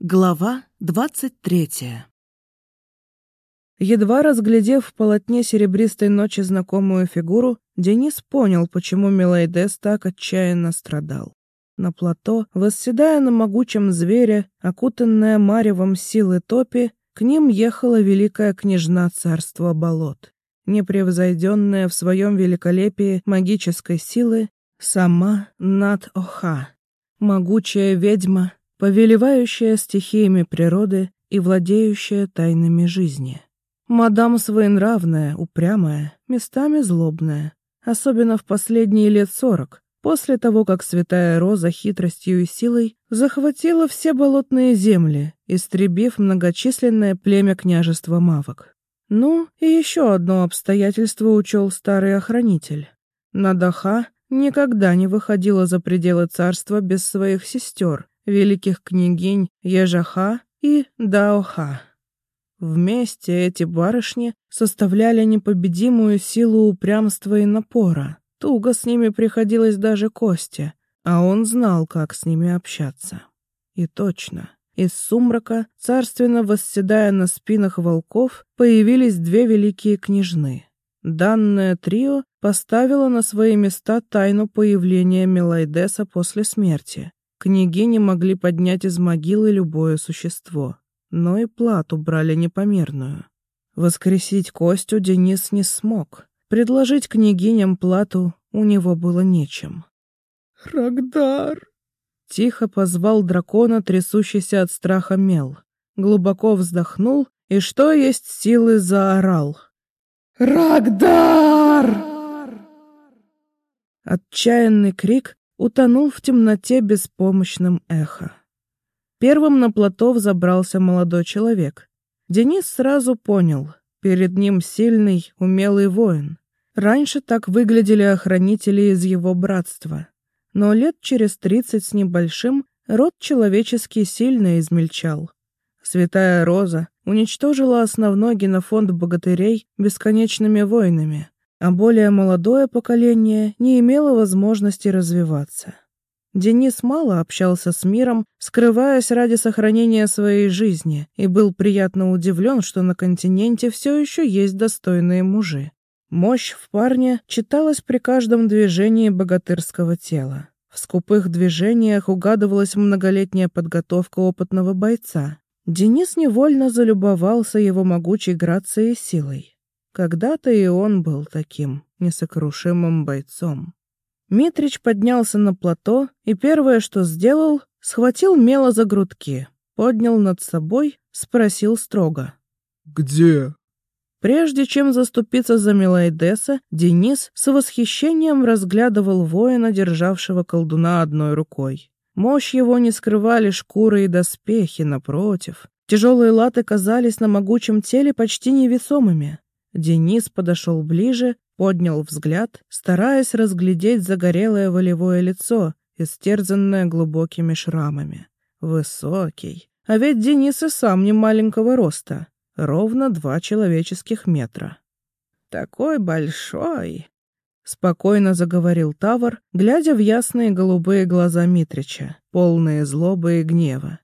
Глава двадцать третья Едва разглядев в полотне серебристой ночи знакомую фигуру, Денис понял, почему Мелайдес так отчаянно страдал. На плато, восседая на могучем звере, окутанная маревом силы топи, к ним ехала великая княжна царства болот. Непревзойденная в своем великолепии магической силы, сама Над-Оха, могучая ведьма, повелевающая стихиями природы и владеющая тайнами жизни. Мадам своенравная, упрямая, местами злобная, особенно в последние лет сорок, после того, как святая Роза хитростью и силой захватила все болотные земли, истребив многочисленное племя княжества Мавок. Ну, и еще одно обстоятельство учел старый охранитель. Надаха никогда не выходила за пределы царства без своих сестер, великих княгинь Ежаха и Даоха. Вместе эти барышни составляли непобедимую силу упрямства и напора. Туго с ними приходилось даже Косте, а он знал, как с ними общаться. И точно, из сумрака, царственно восседая на спинах волков, появились две великие княжны. Данное трио поставило на свои места тайну появления Мелайдеса после смерти, Княгини могли поднять из могилы любое существо, но и плату брали непомерную. Воскресить Костю Денис не смог. Предложить княгиням плату у него было нечем. «Рагдар!» Тихо позвал дракона, трясущийся от страха мел. Глубоко вздохнул и, что есть силы, заорал. «Рагдар!» Отчаянный крик утонул в темноте беспомощным эхо. Первым на плато забрался молодой человек. Денис сразу понял, перед ним сильный, умелый воин. Раньше так выглядели охранители из его братства. Но лет через тридцать с небольшим род человеческий сильно измельчал. Святая Роза уничтожила основной генофонд богатырей бесконечными войнами а более молодое поколение не имело возможности развиваться. Денис мало общался с миром, скрываясь ради сохранения своей жизни, и был приятно удивлен, что на континенте все еще есть достойные мужи. Мощь в парне читалась при каждом движении богатырского тела. В скупых движениях угадывалась многолетняя подготовка опытного бойца. Денис невольно залюбовался его могучей грацией и силой. Когда-то и он был таким несокрушимым бойцом. Митрич поднялся на плато и первое, что сделал, схватил Мела за грудки, поднял над собой, спросил строго. «Где?» Прежде чем заступиться за Мелайдеса, Денис с восхищением разглядывал воина, державшего колдуна одной рукой. Мощь его не скрывали шкуры и доспехи, напротив. Тяжелые латы казались на могучем теле почти невесомыми. Денис подошел ближе, поднял взгляд, стараясь разглядеть загорелое волевое лицо, истерзанное глубокими шрамами. Высокий. А ведь Денис и сам не маленького роста. Ровно два человеческих метра. «Такой большой!» — спокойно заговорил Тавр, глядя в ясные голубые глаза Митрича, полные злобы и гнева.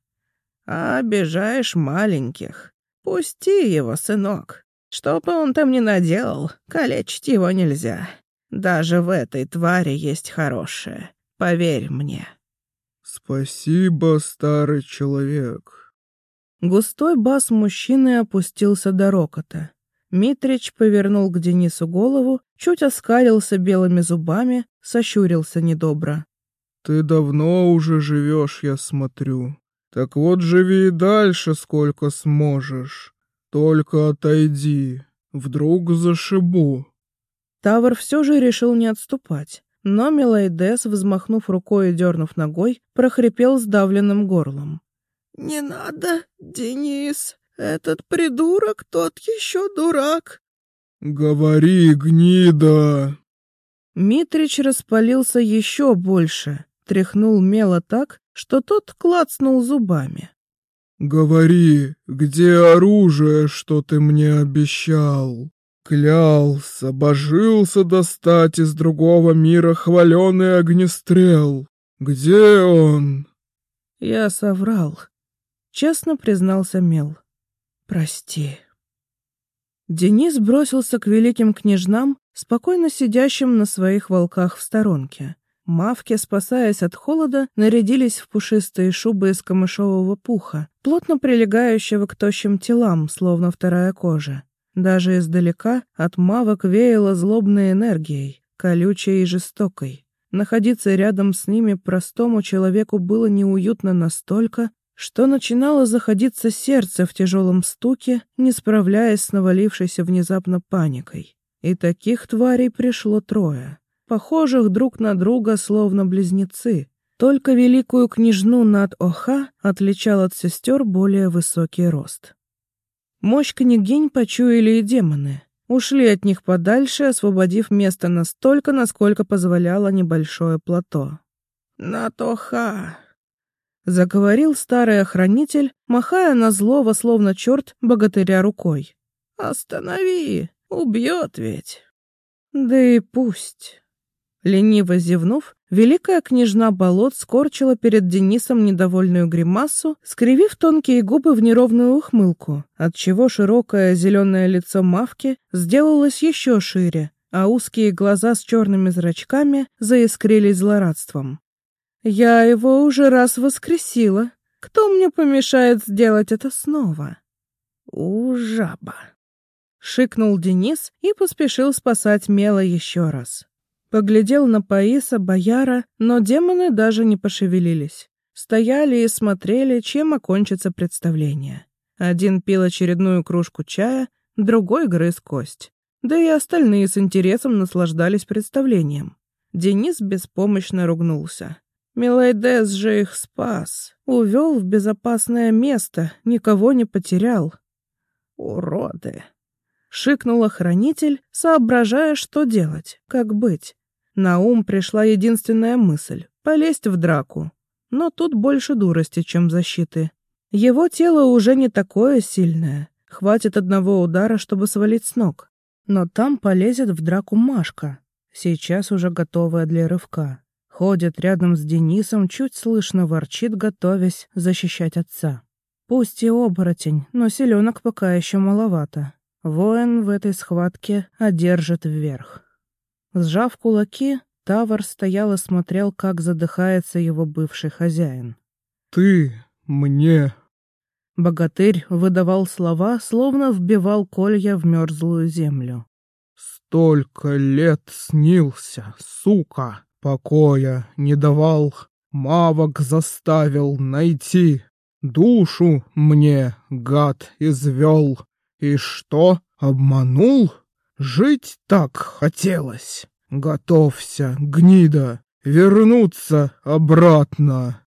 «А обижаешь маленьких. Пусти его, сынок. Что бы он там ни наделал, калечить его нельзя. Даже в этой твари есть хорошее. Поверь мне. Спасибо, старый человек. Густой бас мужчины опустился до рокота. Митрич повернул к Денису голову, чуть оскалился белыми зубами, сощурился недобро. «Ты давно уже живешь, я смотрю. Так вот живи и дальше, сколько сможешь. Только отойди, вдруг зашибу. Тавр все же решил не отступать, но Мелайдес, взмахнув рукой и дернув ногой, прохрипел сдавленным горлом. «Не надо, Денис, этот придурок тот еще дурак». «Говори, гнида!» Митрич распалился еще больше, тряхнул Мела так, что тот клацнул зубами. «Говори, где оружие, что ты мне обещал?» Клялся, божился достать из другого мира хваленый огнестрел. Где он? Я соврал. честно признался Мел. «Прости». Денис бросился к великим княжнам, спокойно сидящим на своих волках в сторонке. Мавки, спасаясь от холода, нарядились в пушистые шубы из камышового пуха, плотно прилегающего к тощим телам, словно вторая кожа. Даже издалека от мавок веяло злобной энергией, колючей и жестокой. Находиться рядом с ними простому человеку было неуютно настолько, что начинало заходиться сердце в тяжелом стуке, не справляясь с навалившейся внезапно паникой. И таких тварей пришло трое, похожих друг на друга словно близнецы. Только великую княжну над Оха отличал от сестер более высокий рост. Мощь княгинь почуяли и демоны. Ушли от них подальше, освободив место настолько, насколько позволяло небольшое плато. «Натоха!» Заговорил старый охранитель, махая на злого, словно черт, богатыря рукой. «Останови! Убьет ведь!» «Да и пусть!» Лениво зевнув, великая княжна болот скорчила перед Денисом недовольную гримасу, скривив тонкие губы в неровную ухмылку, отчего широкое зеленое лицо мавки сделалось еще шире, а узкие глаза с черными зрачками заискрились злорадством. Я его уже раз воскресила. Кто мне помешает сделать это снова? У, жаба. Шикнул Денис и поспешил спасать Мела еще раз. Поглядел на Паиса, Бояра, но демоны даже не пошевелились. Стояли и смотрели, чем окончится представление. Один пил очередную кружку чая, другой грыз кость. Да и остальные с интересом наслаждались представлением. Денис беспомощно ругнулся. Милайдес же их спас, увел в безопасное место, никого не потерял. Уроды! Шикнул охранитель, соображая, что делать, как быть. На ум пришла единственная мысль — полезть в драку. Но тут больше дурости, чем защиты. Его тело уже не такое сильное. Хватит одного удара, чтобы свалить с ног. Но там полезет в драку Машка, сейчас уже готовая для рывка. Ходит рядом с Денисом, чуть слышно ворчит, готовясь защищать отца. Пусть и оборотень, но селенок пока еще маловато. Воин в этой схватке одержит вверх. Сжав кулаки, Тавр стоял и смотрел, как задыхается его бывший хозяин. «Ты мне...» Богатырь выдавал слова, словно вбивал колья в мерзлую землю. «Столько лет снился, сука!» Покоя не давал, мавок заставил найти. Душу мне, гад, извел. И что, обманул? Жить так хотелось. Готовься, гнида, вернуться обратно.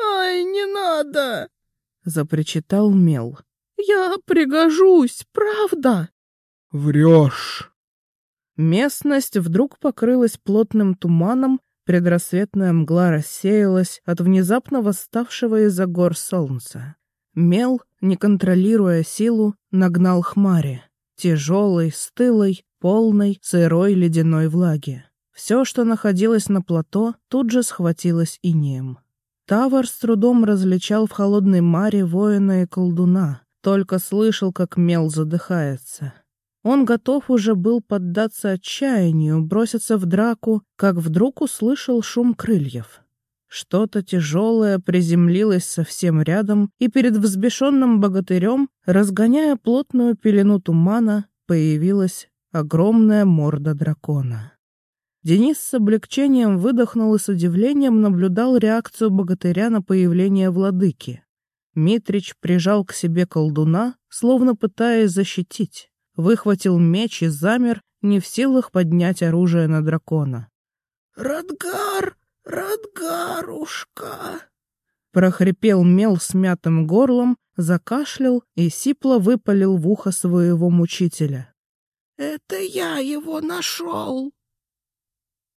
«Ай, не надо!» — запричитал Мел. «Я пригожусь, правда?» «Врешь!» Местность вдруг покрылась плотным туманом, предрассветная мгла рассеялась от внезапно восставшего из-за гор солнца. Мел, не контролируя силу, нагнал хмари, тяжелой, стылой, полной, сырой ледяной влаги. Все, что находилось на плато, тут же схватилось инеем. Тавар с трудом различал в холодной маре воина и колдуна, только слышал, как мел задыхается. Он готов уже был поддаться отчаянию, броситься в драку, как вдруг услышал шум крыльев. Что-то тяжелое приземлилось совсем рядом, и перед взбешенным богатырем, разгоняя плотную пелену тумана, появилась огромная морда дракона. Денис с облегчением выдохнул и с удивлением наблюдал реакцию богатыря на появление владыки. Митрич прижал к себе колдуна, словно пытаясь защитить выхватил меч и замер, не в силах поднять оружие на дракона. «Радгар! Радгарушка!» Прохрипел мел смятым горлом, закашлял и сипло выпалил в ухо своего мучителя. «Это я его нашел!»